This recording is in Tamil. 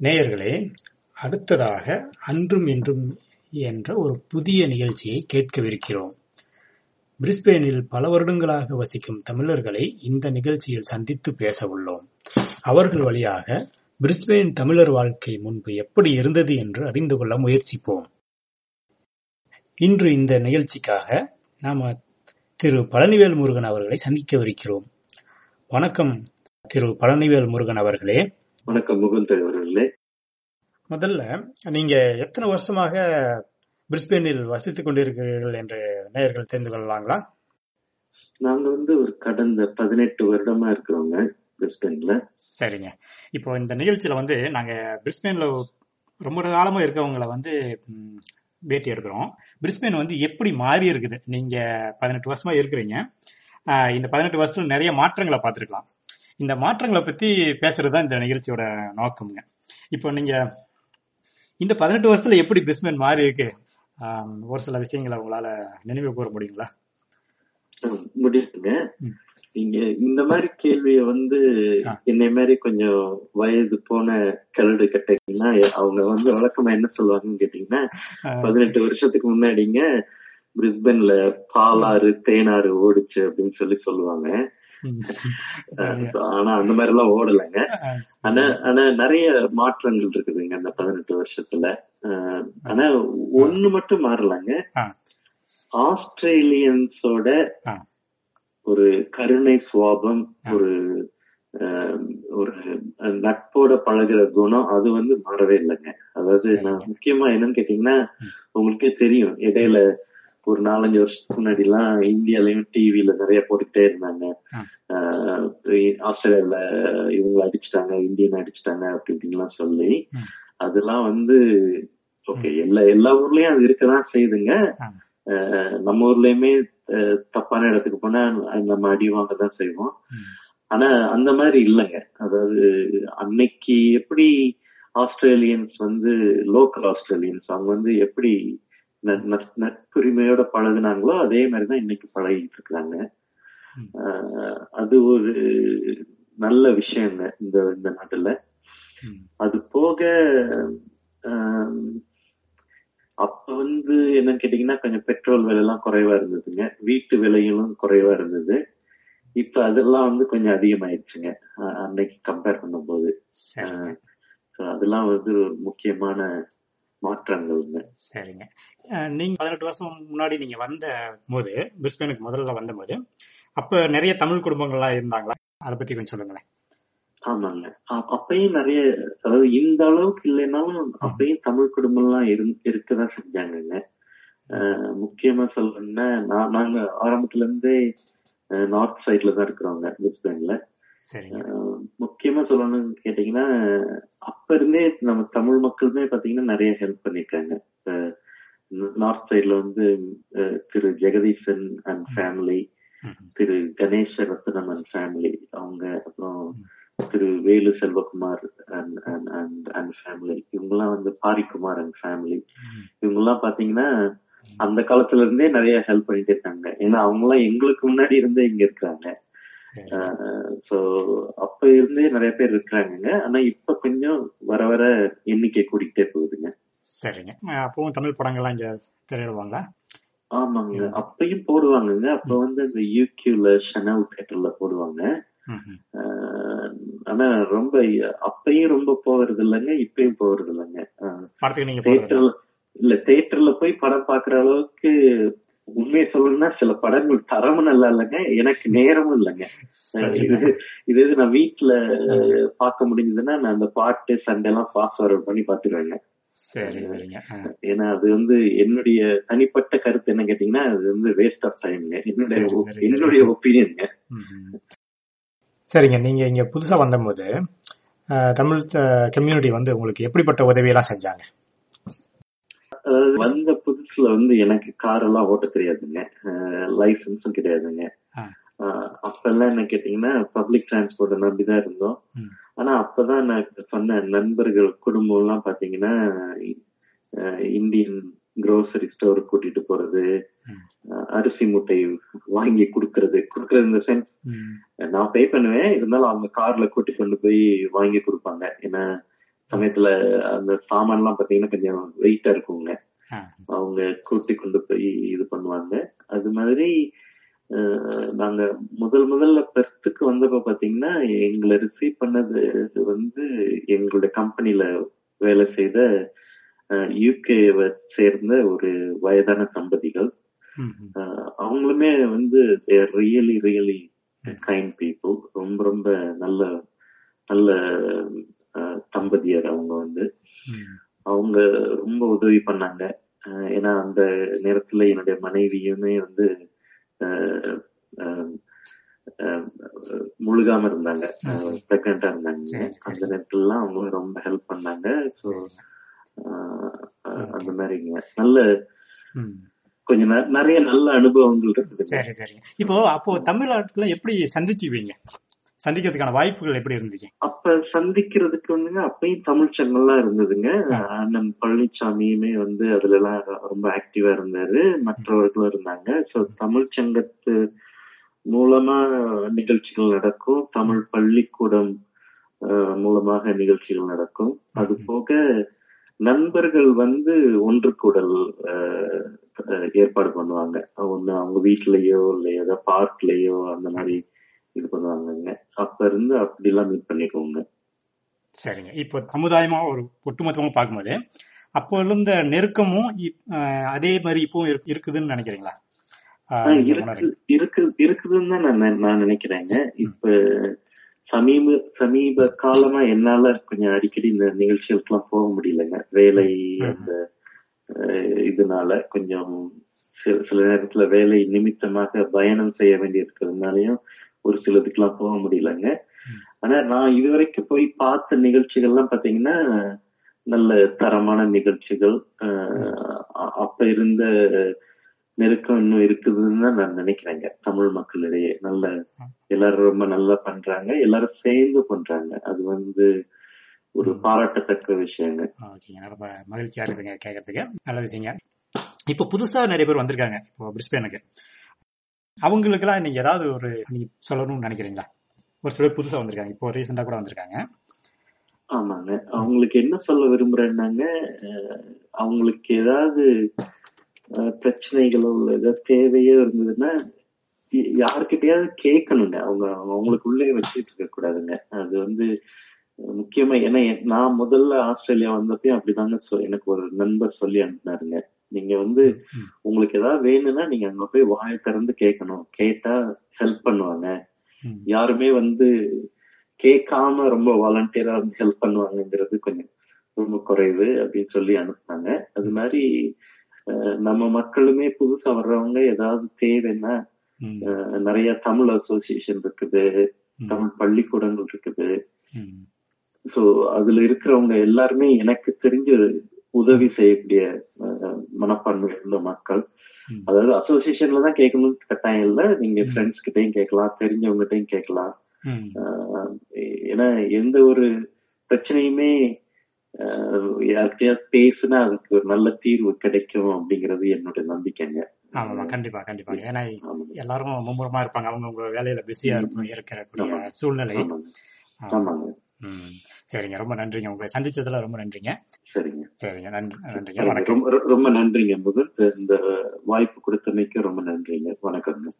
நேயர்களே அடுத்ததாக அன்றும் இன்றும் என்ற ஒரு புதிய நிகழ்ச்சியை கேட்கவிருக்கிறோம். பிரிஸ்பேனில் பல வருடங்களாக வசிக்கும் தமிழர்களை இந்த நிகழ்ச்சியில் சந்தித்து பேச உள்ளோம். அவர்கள் வழியாக பிரிஸ்பேன் தமிழர் வாழ்க்கை முன்பு எப்படி இருந்தது என்று அறிந்து கொள்ள முயற்சிப்போம். இன்று இந்த நிகழ்ச்சிக்காக நாம திரு பழனிவேல் முருகன் அவர்களை சந்திக்கவிருக்கிறோம். வணக்கம் திரு பழனிவேல் முருகன் அவர்களே. வணக்கம் முகுந்தர் அவர்களே முதல்ல நீங்க எத்தனை வருஷமாக பிரிஸ்பேனில் வசித்துக் கொண்டிருக்கிறீர்கள் என்று நேயர்கள் தெரிந்து கொள்ளலாங்களா? நாங்க வந்து ஒரு கடந்த பதினெட்டு வருடமா இருக்கிறோங்க பிரிஸ்பேன்ல. சரிங்க. இப்போ இந்த நிகழ்ச்சியில வந்து நாங்க பிரிஸ்பேன்ல ரொம்ப காலமா இருக்கவங்களை வந்து பேட்டி எடுக்கிறோம். பிரிஸ்பேன் வந்து எப்படி மாறி இருக்குது? நீங்க பதினெட்டு வருஷமா இருக்கிறீங்க. இந்த பதினெட்டு வருஷத்துல நிறைய மாற்றங்களை பார்த்திருக்கலாம். இந்த மாற்றங்களை பத்தி பேசுறது தான் இந்த நிகழ்ச்சியோட நோக்கம்ங்க இப்போ நீங்க இந்த பதினெட்டு வருஷத்துல எப்படி பிரிஸ்பேன் மாறி இருக்கு ஒரு சில விஷயங்களை உங்களால நினைவு கூற முடியுங்களா முடியுங்க. நீங்க இந்த மாதிரி கேள்விய வந்து. என்னை மாதிரி கொஞ்சம் வயது போன கரடு கேட்டீங்கன்னா அவங்க வந்து வழக்கமா என்ன சொல்லுவாங்கன்னு கேட்டீங்கன்னா பதினெட்டு வருஷத்துக்கு முன்னாடிங்க பிரிஸ்பேன்ல பாலாறு தேனாறு ஓடுச்சு அப்படின்னு சொல்லி சொல்லுவாங்க. ஆனா அந்த மாதிரி எல்லாம் ஓடலைங்க ஆனா ஆனா நிறைய மாற்றங்கள் இருக்குதுங்க அந்த பதினெட்டு வருஷத்துல ஆனா ஒண்ணு மட்டும் மாறலாங்க. ஆஸ்திரேலியன்ஸோட. ஒரு கருணை சுவாபம். ஒரு ஒரு நட்போட பழகுற குணம் அது வந்து மாறவே இல்லைங்க அதாவது. நான் முக்கியமா என்னன்னு கேட்டீங்கன்னா. உங்களுக்கே தெரியும் இடையில ஒரு நாலஞ்சு வருஷத்துக்கு முன்னாடி எல்லாம் இந்தியாலயும் டிவில நிறைய போட்டுக்கிட்டே இருந்தாங்க. ஆஸ்திரேலியால இவங்க அடிச்சிட்டாங்க இந்தியன் அடிச்சிட்டாங்க அப்படி இப்படின்லாம் சொல்லி. அதெல்லாம் வந்து ஓகே எல்லா எல்லா ஊர்லயும் அது இருக்கதான் செய்யுதுங்க நம்ம ஊர்லயுமே தப்பான இடத்துக்கு போனா நம்ம அடி வாங்க தான் செய்வோம். ஆனா அந்த மாதிரி இல்லைங்க. அதாவது அன்னைக்கு எப்படி ஆஸ்திரேலியன்ஸ் வந்து லோக்கல் ஆஸ்திரேலியன்ஸ் அவங்க வந்து எப்படி நட்புரிமையோட பழகுனாங்களோ அதே மாதிரிதான் இன்னைக்கு பழகிட்டு இருக்காங்க. அது ஒரு நல்ல விஷயங்க இந்த இந்த நாட்டுல. அது போக அப்ப வந்து என்னன்னு கேட்டீங்கன்னா கொஞ்சம் பெட்ரோல் விலை எல்லாம் குறைவா இருந்ததுங்க. வீட்டு விலைகளும் குறைவா இருந்தது. இப்ப அதெல்லாம் வந்து கொஞ்சம் அதிகமாயிடுச்சுங்க அஹ் அன்னைக்கு கம்பேர் பண்ணும்போது. அதெல்லாம் வந்து ஒரு முக்கியமான மாற்றங்கள்ங்க சரிங்க. அஹ் நீங்க பதினெட்டு வருஷம் முன்னாடி நீங்க வந்த போது பிரிஸ்பேனுக்கு முதல்ல வந்த போது அப்ப நிறைய தமிழ் குடும்பங்கள்லாம் இருந்தாங்களா? அதை பத்தி கொஞ்சம் சொல்லுங்களேன். ஆமாங்க. அப்பயும் நிறைய அதாவது இந்த அளவுக்கு இல்லைனாலும் அப்பயும் தமிழ் குடும்பம் எல்லாம் இருக்கதான் செஞ்சாங்கங்க. முக்கியமா சொல்லணும்னா நான் நாங்க ஆரம்பத்துல இருந்தே நார்த் சைட்ல தான் இருக்கிறோங்க பிரிஸ்பேன்ல சரிங்க முக்கியமா சொல்லணும்னு கேட்டீங்கன்னா அப்ப இருந்தே நம்ம தமிழ் மக்களுமே பாத்தீங்கன்னா நிறைய ஹெல்ப் பண்ணிருக்காங்க நார்த் சைட்ல வந்து Thiru Jagadeesan and family. Thiru Ganesa Ratnam and family அவங்க அப்புறம் Thiru Velu Selvakumar and and and family இவங்கெல்லாம் வந்து பாரிக்குமார் அண்ட் ஃபேமிலி. இவங்கெல்லாம் பாத்தீங்கன்னா அந்த காலத்துல இருந்தே நிறைய ஹெல்ப் பண்ணிட்டு இருக்காங்க ஏன்னா அவங்க எல்லாம் எங்களுக்கு முன்னாடி இருந்தே இங்க இருக்காங்க. சோ அப்ப இருந்தே நிறைய பேர் இருக்கிறாங்க. ஆனா இப்ப கொஞ்சம் வர வர எண்ணிக்கை கூடிக்கிட்டே போகுதுங்க. சரிங்க. அப்பவும் தமிழ் படங்கள்லாம் இங்க திரையிடுவாங்களா? ஆமாங்க. அப்பயும் போடுவாங்கங்க. அப்ப வந்து இந்த யூகியூல ஷனல் தேட்டர்ல போடுவாங்க. ஆனா ரொம்ப அப்பயும் ரொம்ப போகிறது இல்லைங்க இப்பயும் இல்லைங்க போறது தேட்டர்ல இல்ல தேட்டர்ல போய் படம் பாக்குற அளவுக்கு உண்மையை சொல்லணும்னா சில படங்கள் தரமும் நல்லா இல்லைங்க எனக்கு நேரமும் இல்லைங்க. இது. இது நான் வீட்டுல பார்க்க முடிஞ்சதுன்னா நான் அந்த பாட்டு சண்டை எல்லாம் ஃபாஸ்ட் ஃபார்வர்ட் பண்ணி பாத்துருவேங்க ஏன்னா அது வந்து என்னுடைய தனிப்பட்ட கருத்து என்ன கேட்டீங்கன்னா அது வந்து வேஸ்ட் ஆஃப் டைம்ங்க என்னுடைய. என்னுடைய ஒப்பீனியன்ங்க. சரிங்க நீங்க இங்க புதுசா வந்தபோது தமிழ் கம்யூனிட்டி வந்து உங்களுக்கு எப்படிப்பட்ட உதவியெல்லாம் செஞ்சாங்க? அதாவது வந்த புதுசுல வந்து எனக்கு கார் எல்லாம் ஓட்ட தெரியாதுங்க. லைசன்ஸும் கிடையாதுங்க. அப்பெல்லாம் என்ன கேட்டீங்கன்னா பப்ளிக் டிரான்ஸ்போர்ட் நம்பிதான் இருந்தோம். ஆனா அப்பதான் நான் சொன்ன நண்பர்கள் குடும்பம் எல்லாம் பாத்தீங்கன்னா இந்தியன் grocery ஸ்டோர் கூட்டிட்டு போறது அரிசி மூட்டை வாங்கி குடுக்கறது குடுக்கறது இந்த சென்ஸ். நான் பே பண்ணுவேன். இருந்தாலும் அவங்க கார்ல கூட்டி கொண்டு போய் வாங்கி கொடுப்பாங்க. ஏன்னா சமயத்துல அந்த சாமான் எல்லாம் பாத்தீங்கன்னா கொஞ்சம் வெயிட்டா இருக்குங்க. அவங்க கூட்டி கொண்டு போய் இது பண்ணுவாங்க. அது மாதிரி நாங்க முதல் முதல்ல பெர்த்துக்கு வந்தப்ப பாத்தீங்கன்னா எங்களை ரிசீவ் பண்ணது வந்து எங்களுடைய கம்பெனில வேலை செய்த யூகேவை சேர்ந்த ஒரு வயதான தம்பதிகள். அவங்களுமே வந்து ரியலி ரியலி கைண்ட் பீப்புள் ரொம்ப ரொம்ப நல்ல நல்ல தம்பதியர் அவங்க வந்து. அவங்க ரொம்ப உதவி பண்ணாங்க. ஏன்னா அந்த நேரத்துல என்னுடைய மனைவியுமே வந்து முழுகாம இருந்தாங்க. பிரெக்னண்டா இருந்தாங்க. அந்த நேரத்துலலாம் அவங்க ரொம்ப ஹெல்ப் பண்ணாங்க. ஸோ. அந்த மாதிரிங்க. நல்ல. கொஞ்சம் நிறைய நல்ல அனுபவங்கள் இருக்குதுங்க சரி சரிங்க இப்போ அப்போ தமிழ்நாட்டுல எப்படி சந்திச்சுவீங்க சந்திக்கிறதுக்கான வாய்ப்புகள் எப்படி இருந்துச்சு? அப்ப சந்திக்கிறதுக்கு வந்துங்க அப்பயும் தமிழ் சங்கம்லாம் இருந்ததுங்க. அண்ணன் பழனிசாமியுமே வந்து அதுல எல்லாம் ரொம்ப ஆக்டிவா இருந்தாரு. மற்றவர்களும் இருந்தாங்க. சோ தமிழ் சங்கத்து மூலமா நிகழ்ச்சிகள் நடக்கும். தமிழ் பள்ளிக்கூடம் மூலமாக நிகழ்ச்சிகள் நடக்கும். அது போக நண்பர்கள் வந்து ஒன்று கூடல் ஏற்பாடு பண்ணுவாங்க. ஒண்ணு அவங்க வீட்லயோ இல்ல ஏதோ பார்க்லயோ அந்த மாதிரி இது பண்ணுவாங்கங்க. அப்ப இருந்து அப்படி எல்லாம் மீட் பண்ணிக்குவோங்க சரிங்க. இப்போ சமுதாயமா ஒரு ஒட்டுமொத்தமா பார்க்கும்போது அப்போ இருந்த நெருக்கமும் அதே மாதிரி இப்பவும் இருக்கு- இருக்குதுன்னு நினைக்கிறீங்களா? இருக்குதுன்னு தான் நான் நினைக்கிறேங்க. இப்ப சமீப சமீப காலமா என்னால கொஞ்சம் அடிக்கடி இந்த நிகழ்ச்சிகளுக்கெல்லாம் போக முடியலங்க. வேலை அந்த இதனால கொஞ்சம் சில சில நேரத்துல வேலை நிமித்தமாக பயணம் செய்ய வேண்டி இருக்கிறதுனாலயும் ஒரு சிலதுக்கெல்லாம் போக முடியலங்க. ஆனா நான் இதுவரைக்கும் போய் பார்த்த நிகழ்ச்சிகள்லாம் பாத்தீங்கன்னா நல்ல தரமான நிகழ்ச்சிகள் அப்ப இருந்த நெருக்கம் இன்னும் இருக்குதுன்னு தான் நான் நினைக்கிறேங்க. தமிழ் மக்களிடையே நல்ல எல்லாரும் ரொம்ப நல்லா பண்றாங்க. எல்லாரும் சேர்ந்து பண்றாங்க. அது வந்து ஒரு பாராட்டத்தக்க விஷயங்க. ரொம்ப மகிழ்ச்சியா இருக்குதுங்க கேட்கறதுக்கு. நல்ல விஷயங்க. இப்போ புதுசா நிறைய பேர் வந்திருக்காங்க. இப்போ பிரிஸ்பேனுக்கு. அவங்களுக்கெல்லாம் நீங்க ஏதாவது ஒரு நீங்க சொல்லணும்னு நினைக்கிறீங்களா? ஒரு சில புதுசா வந்திருக்காங்க. இப்போ ரீசெண்டா கூட வந்திருக்காங்க. ஆமாங்க. அவங்களுக்கு என்ன சொல்ல விரும்புறேன்னாங்க அஹ், அவங்களுக்கு ஏதாவது பிரச்சனைகளோ உள்ள ஏதாவது தேவையோ இருந்ததுன்னா யாருக்கிட்டயாவது கேட்கணுங்க. அவங்க அவங்களுக்குள்ளே வச்சுட்டு இருக்க கூடாதுங்க அது வந்து முக்கியமா ஏன்னா நான் முதல்ல ஆஸ்திரேலியா வந்தப்பயும் அப்படிதாங்க எனக்கு ஒரு நண்பர் சொல்லி அனுப்பினாருங்க. நீங்க வந்து. உங்களுக்கு ஏதாவது வேணும்னா நீங்க அங்க போய் வாயை திறந்து கேட்கணும். கேட்டா ஹெல்ப் பண்ணுவாங்க. யாருமே வந்து கேட்காம ரொம்ப வாலண்டியரா வந்து ஹெல்ப் பண்ணுவாங்கங்கிறது கொஞ்சம் ரொம்ப குறைவு அப்படின்னு சொல்லி அனுப்புனாங்க. அது மாதிரி நம்ம மக்களுமே புதுசா வர்றவங்க ஏதாவது தேவைன்னா நிறைய தமிழ் அசோசியேஷன் இருக்குது. தமிழ் பள்ளிக்கூடங்கள் இருக்குது. சோ அதுல இருக்கிறவங்க எல்லாருமே எனக்கு தெரிஞ்சு உதவி செய்யக்கூடிய மனப்பான்மை உள்ள மக்கள். அதாவது அசோசியேஷன்ல தான் கேட்கணும்னு கட்டாயம் இல்ல. நீங்க. ஃப்ரெண்ட்ஸ் கிட்டயும் கேட்கலாம் தெரிஞ்சவங்ககிட்டயும் கேட்கலாம். ஏன்னா எந்த ஒரு பிரச்சனையுமே யார்கிட்டயாவது பேசுனா அதுக்கு ஒரு நல்ல தீர்வு கிடைக்கும் அப்படிங்கிறது என்னுடைய நம்பிக்கைங்க. ஆமாமா கண்டிப்பா கண்டிப்பா. ஏன்னா. எல்லாரும் மும்முரமா இருப்பாங்க. அவங்க உங்க வேலையில பிஸியா இருப்ப இருக்கக்கூடிய ஆமா. சூழ்நிலை. ஆமாங்க ம். சரிங்க. ரொம்ப நன்றிங்க. உங்களை சந்திச்சதுல ரொம்ப நன்றிங்க. சரிங்க. சரிங்க. நன்றி நன்றிங்க. வணக்கம். ரொம்ப நன்றிங்க. முதல் இந்த வாய்ப்பு கொடுத்தமைக்கு ரொம்ப நன்றிங்க. வணக்கங்க.